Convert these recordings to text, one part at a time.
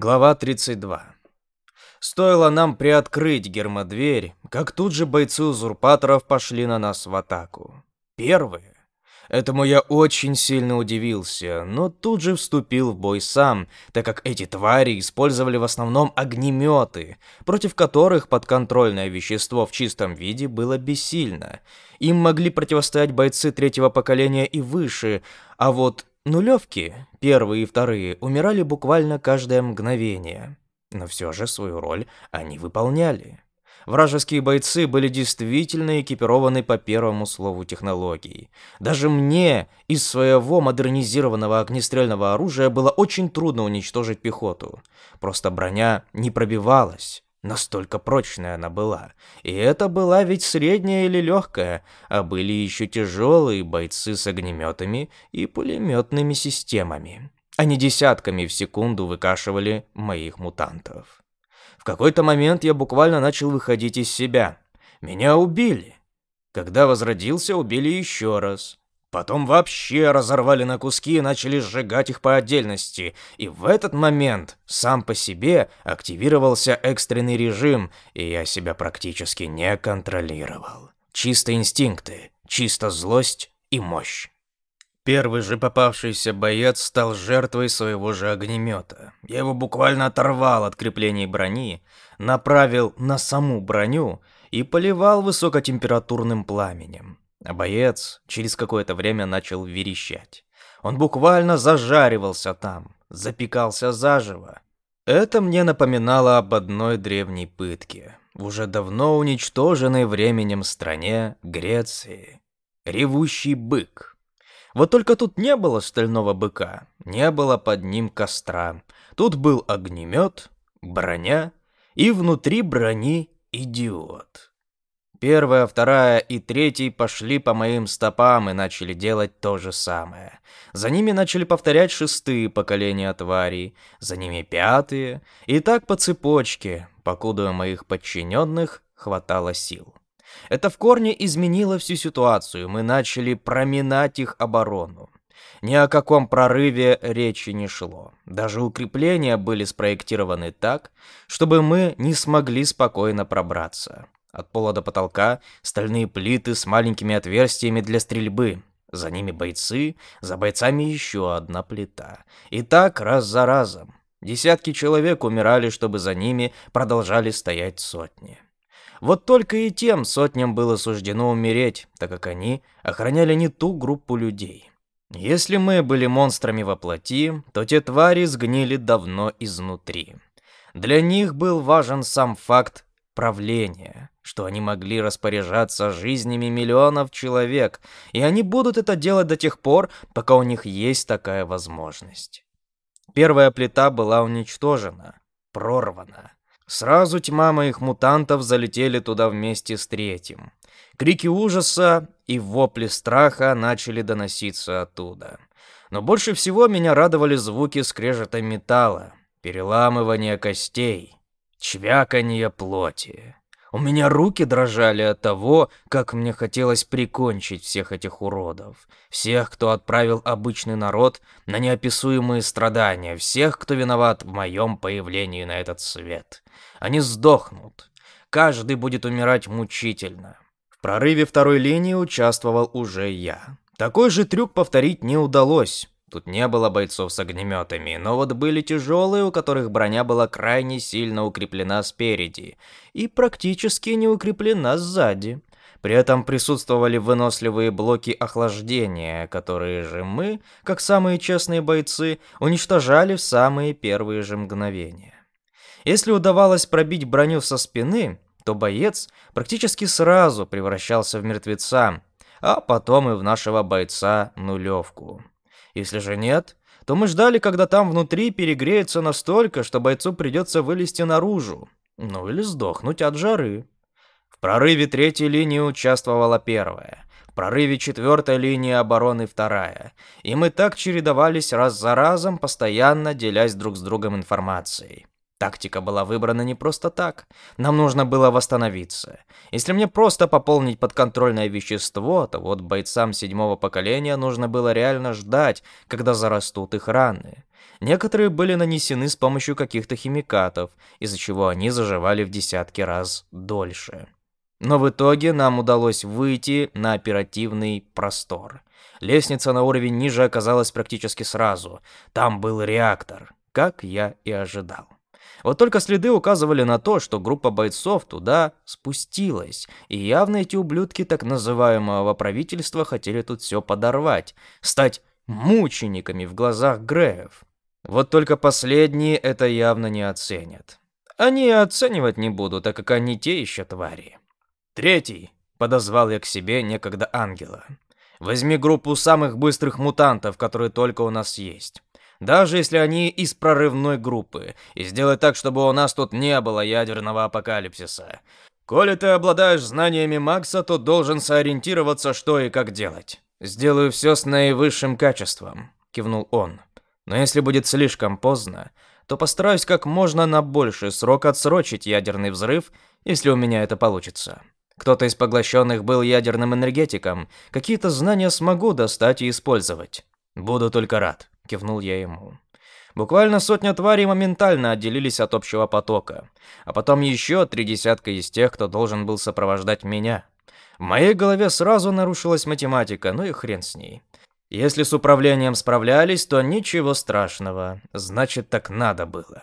Глава 32. Стоило нам приоткрыть гермодверь, как тут же бойцы узурпаторов пошли на нас в атаку. Первые. Этому я очень сильно удивился, но тут же вступил в бой сам, так как эти твари использовали в основном огнеметы, против которых подконтрольное вещество в чистом виде было бессильно. Им могли противостоять бойцы третьего поколения и выше, а вот Нулевки, первые и вторые, умирали буквально каждое мгновение. Но все же свою роль они выполняли. Вражеские бойцы были действительно экипированы по первому слову технологий. Даже мне из своего модернизированного огнестрельного оружия было очень трудно уничтожить пехоту. Просто броня не пробивалась. Настолько прочная она была. И это была ведь средняя или легкая, а были еще тяжелые бойцы с огнеметами и пулеметными системами. Они десятками в секунду выкашивали моих мутантов. В какой-то момент я буквально начал выходить из себя. Меня убили. Когда возродился, убили еще раз. Потом вообще разорвали на куски и начали сжигать их по отдельности. И в этот момент сам по себе активировался экстренный режим, и я себя практически не контролировал. Чисто инстинкты, чисто злость и мощь. Первый же попавшийся боец стал жертвой своего же огнемета. Я его буквально оторвал от креплений брони, направил на саму броню и поливал высокотемпературным пламенем. А боец через какое-то время начал верещать. Он буквально зажаривался там, запекался заживо. Это мне напоминало об одной древней пытке, в уже давно уничтоженной временем стране Греции. Ревущий бык. Вот только тут не было стального быка, не было под ним костра. Тут был огнемет, броня и внутри брони идиот. Первая, вторая и третий пошли по моим стопам и начали делать то же самое. За ними начали повторять шестые поколения тварей, за ними пятые, и так по цепочке, покуда у моих подчиненных хватало сил. Это в корне изменило всю ситуацию, мы начали проминать их оборону. Ни о каком прорыве речи не шло. Даже укрепления были спроектированы так, чтобы мы не смогли спокойно пробраться. От пола до потолка стальные плиты с маленькими отверстиями для стрельбы. За ними бойцы, за бойцами еще одна плита. И так раз за разом. Десятки человек умирали, чтобы за ними продолжали стоять сотни. Вот только и тем сотням было суждено умереть, так как они охраняли не ту группу людей. Если мы были монстрами во плоти, то те твари сгнили давно изнутри. Для них был важен сам факт правления что они могли распоряжаться жизнями миллионов человек, и они будут это делать до тех пор, пока у них есть такая возможность. Первая плита была уничтожена, прорвана. Сразу тьма моих мутантов залетели туда вместе с третьим. Крики ужаса и вопли страха начали доноситься оттуда. Но больше всего меня радовали звуки скрежета металла, переламывания костей, чвяканье плоти. У меня руки дрожали от того, как мне хотелось прикончить всех этих уродов. Всех, кто отправил обычный народ на неописуемые страдания. Всех, кто виноват в моем появлении на этот свет. Они сдохнут. Каждый будет умирать мучительно. В прорыве второй линии участвовал уже я. Такой же трюк повторить не удалось. Тут не было бойцов с огнеметами, но вот были тяжелые, у которых броня была крайне сильно укреплена спереди и практически не укреплена сзади. При этом присутствовали выносливые блоки охлаждения, которые же мы, как самые честные бойцы, уничтожали в самые первые же мгновения. Если удавалось пробить броню со спины, то боец практически сразу превращался в мертвеца, а потом и в нашего бойца нулевку. Если же нет, то мы ждали, когда там внутри перегреется настолько, что бойцу придется вылезти наружу. Ну или сдохнуть от жары. В прорыве третьей линии участвовала первая. В прорыве четвертой линии обороны вторая. И мы так чередовались раз за разом, постоянно делясь друг с другом информацией. Тактика была выбрана не просто так. Нам нужно было восстановиться. Если мне просто пополнить подконтрольное вещество, то вот бойцам седьмого поколения нужно было реально ждать, когда зарастут их раны. Некоторые были нанесены с помощью каких-то химикатов, из-за чего они заживали в десятки раз дольше. Но в итоге нам удалось выйти на оперативный простор. Лестница на уровень ниже оказалась практически сразу. Там был реактор, как я и ожидал. Вот только следы указывали на то, что группа бойцов туда спустилась, и явно эти ублюдки так называемого правительства хотели тут все подорвать, стать мучениками в глазах Греев. Вот только последние это явно не оценят. Они оценивать не будут, так как они те еще твари. Третий, подозвал я к себе некогда ангела. Возьми группу самых быстрых мутантов, которые только у нас есть даже если они из прорывной группы, и сделай так, чтобы у нас тут не было ядерного апокалипсиса. Коли ты обладаешь знаниями Макса, то должен сориентироваться, что и как делать. Сделаю все с наивысшим качеством, кивнул он. Но если будет слишком поздно, то постараюсь как можно на больший срок отсрочить ядерный взрыв, если у меня это получится. Кто-то из поглощенных был ядерным энергетиком, какие-то знания смогу достать и использовать. Буду только рад кивнул я ему. Буквально сотня тварей моментально отделились от общего потока, а потом еще три десятка из тех, кто должен был сопровождать меня. В моей голове сразу нарушилась математика, ну и хрен с ней. Если с управлением справлялись, то ничего страшного, значит так надо было.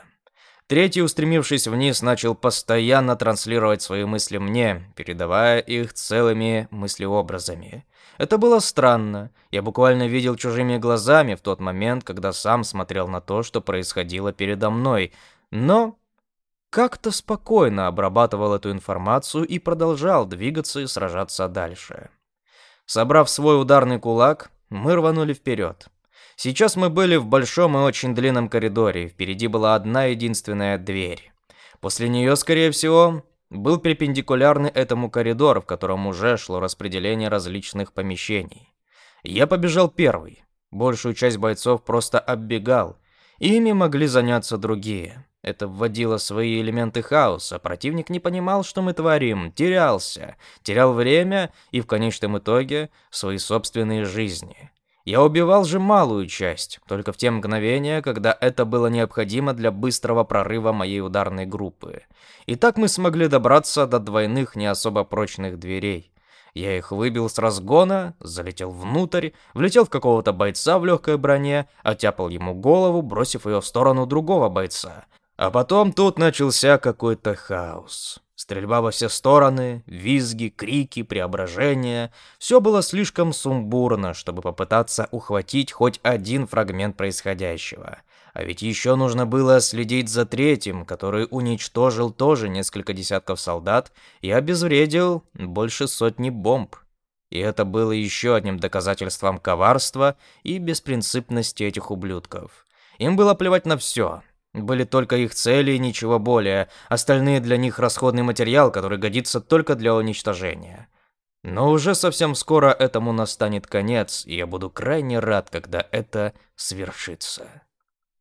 Третий, устремившись вниз, начал постоянно транслировать свои мысли мне, передавая их целыми мыслеобразами. Это было странно. Я буквально видел чужими глазами в тот момент, когда сам смотрел на то, что происходило передо мной, но как-то спокойно обрабатывал эту информацию и продолжал двигаться и сражаться дальше. Собрав свой ударный кулак, мы рванули вперед. Сейчас мы были в большом и очень длинном коридоре, впереди была одна единственная дверь. После нее, скорее всего, был перпендикулярный этому коридор, в котором уже шло распределение различных помещений. Я побежал первый. Большую часть бойцов просто оббегал. Ими могли заняться другие. Это вводило свои элементы хаоса. Противник не понимал, что мы творим, терялся, терял время и в конечном итоге свои собственные жизни. Я убивал же малую часть, только в те мгновения, когда это было необходимо для быстрого прорыва моей ударной группы. И так мы смогли добраться до двойных не особо прочных дверей. Я их выбил с разгона, залетел внутрь, влетел в какого-то бойца в легкой броне, оттяпал ему голову, бросив ее в сторону другого бойца. А потом тут начался какой-то хаос. Стрельба во все стороны, визги, крики, преображения. Все было слишком сумбурно, чтобы попытаться ухватить хоть один фрагмент происходящего. А ведь еще нужно было следить за третьим, который уничтожил тоже несколько десятков солдат и обезвредил больше сотни бомб. И это было еще одним доказательством коварства и беспринципности этих ублюдков. Им было плевать на все, были только их цели и ничего более. Остальные для них расходный материал, который годится только для уничтожения. Но уже совсем скоро этому настанет конец, и я буду крайне рад, когда это свершится.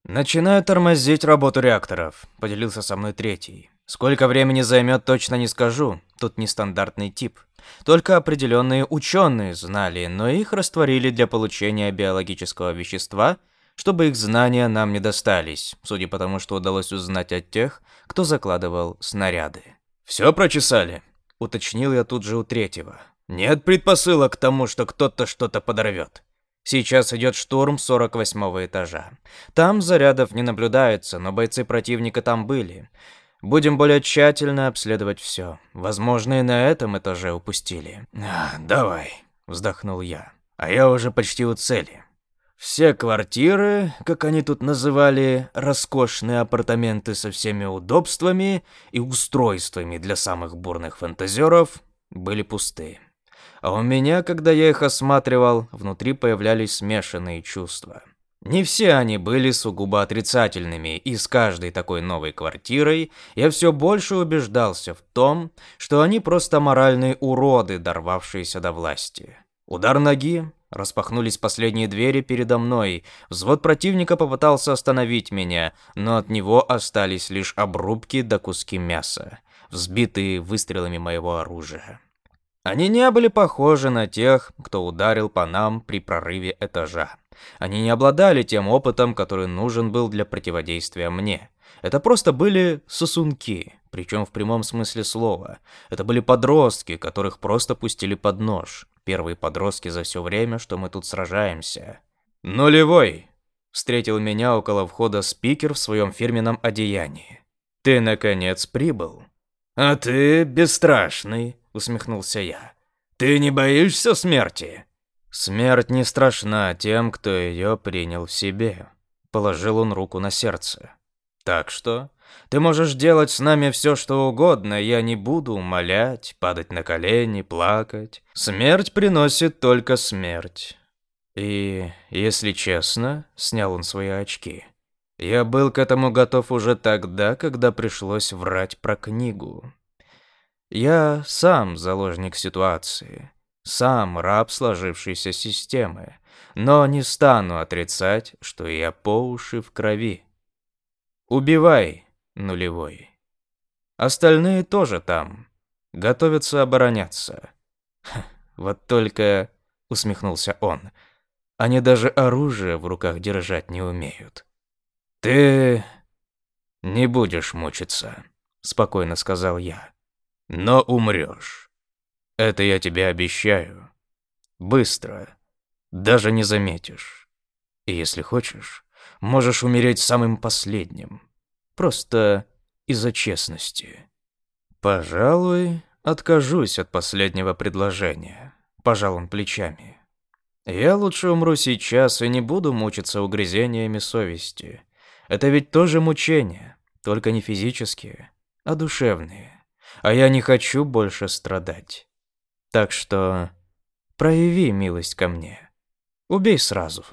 Начинаю тормозить работу реакторов, поделился со мной третий. Сколько времени займет, точно не скажу. Тут нестандартный тип. Только определенные ученые знали, но их растворили для получения биологического вещества – чтобы их знания нам не достались, судя по тому, что удалось узнать от тех, кто закладывал снаряды. «Все прочесали?» — уточнил я тут же у третьего. «Нет предпосылок к тому, что кто-то что-то подорвет. Сейчас идет штурм 48 этажа. Там зарядов не наблюдается, но бойцы противника там были. Будем более тщательно обследовать все. Возможно, и на этом этаже упустили». «Давай», — вздохнул я. «А я уже почти у цели. Все квартиры, как они тут называли, роскошные апартаменты со всеми удобствами и устройствами для самых бурных фантазеров, были пусты. А у меня, когда я их осматривал, внутри появлялись смешанные чувства. Не все они были сугубо отрицательными, и с каждой такой новой квартирой я все больше убеждался в том, что они просто моральные уроды, дорвавшиеся до власти. Удар ноги, Распахнулись последние двери передо мной. Взвод противника попытался остановить меня, но от него остались лишь обрубки да куски мяса, взбитые выстрелами моего оружия. Они не были похожи на тех, кто ударил по нам при прорыве этажа. Они не обладали тем опытом, который нужен был для противодействия мне. Это просто были сосунки, причем в прямом смысле слова. Это были подростки, которых просто пустили под нож. Первые подростки за все время, что мы тут сражаемся. «Нулевой!» — встретил меня около входа спикер в своем фирменном одеянии. «Ты, наконец, прибыл?» «А ты бесстрашный», — усмехнулся я. «Ты не боишься смерти?» «Смерть не страшна тем, кто ее принял в себе», — положил он руку на сердце. «Так что ты можешь делать с нами все, что угодно, я не буду умолять, падать на колени, плакать. Смерть приносит только смерть». И, если честно, снял он свои очки. Я был к этому готов уже тогда, когда пришлось врать про книгу. Я сам заложник ситуации, сам раб сложившейся системы, но не стану отрицать, что я по уши в крови. Убивай, нулевой. Остальные тоже там, готовятся обороняться. Вот только, усмехнулся он, они даже оружие в руках держать не умеют. Ты не будешь мучиться, спокойно сказал я но умрешь. Это я тебе обещаю. Быстро. Даже не заметишь. И если хочешь, можешь умереть самым последним. Просто из-за честности. Пожалуй, откажусь от последнего предложения. Пожал он плечами. Я лучше умру сейчас и не буду мучиться угрызениями совести. Это ведь тоже мучения, только не физические, а душевные а я не хочу больше страдать. Так что прояви милость ко мне. Убей сразу.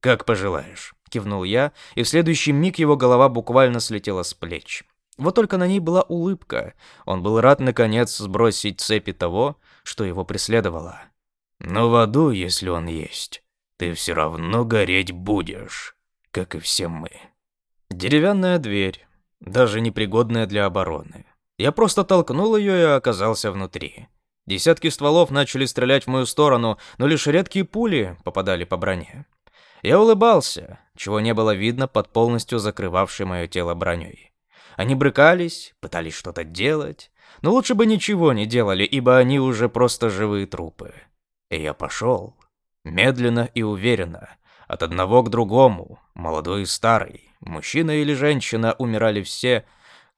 Как пожелаешь, кивнул я, и в следующий миг его голова буквально слетела с плеч. Вот только на ней была улыбка. Он был рад наконец сбросить цепи того, что его преследовало. Но в аду, если он есть, ты все равно гореть будешь, как и все мы. Деревянная дверь, даже непригодная для обороны. Я просто толкнул ее и оказался внутри. Десятки стволов начали стрелять в мою сторону, но лишь редкие пули попадали по броне. Я улыбался, чего не было видно под полностью закрывавшей мое тело броней. Они брыкались, пытались что-то делать, но лучше бы ничего не делали, ибо они уже просто живые трупы. И я пошел, медленно и уверенно, от одного к другому, молодой и старый, мужчина или женщина умирали все,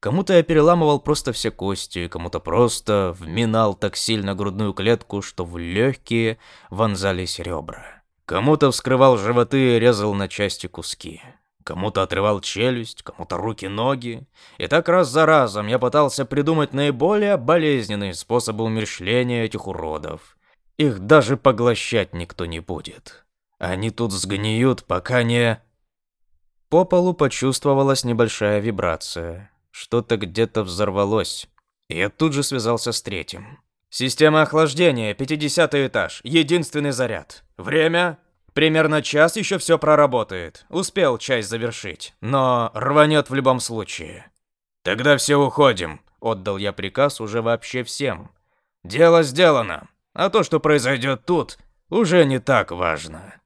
Кому-то я переламывал просто все кости, кому-то просто вминал так сильно грудную клетку, что в легкие вонзались ребра. Кому-то вскрывал животы и резал на части куски. Кому-то отрывал челюсть, кому-то руки-ноги. И так раз за разом я пытался придумать наиболее болезненные способы умерщвления этих уродов. Их даже поглощать никто не будет. Они тут сгниют, пока не... По полу почувствовалась небольшая вибрация. Что-то где-то взорвалось. Я тут же связался с третьим. Система охлаждения, 50 этаж, единственный заряд. Время? Примерно час еще все проработает. Успел часть завершить, но рванет в любом случае. Тогда все уходим, отдал я приказ уже вообще всем. Дело сделано, а то, что произойдет тут, уже не так важно.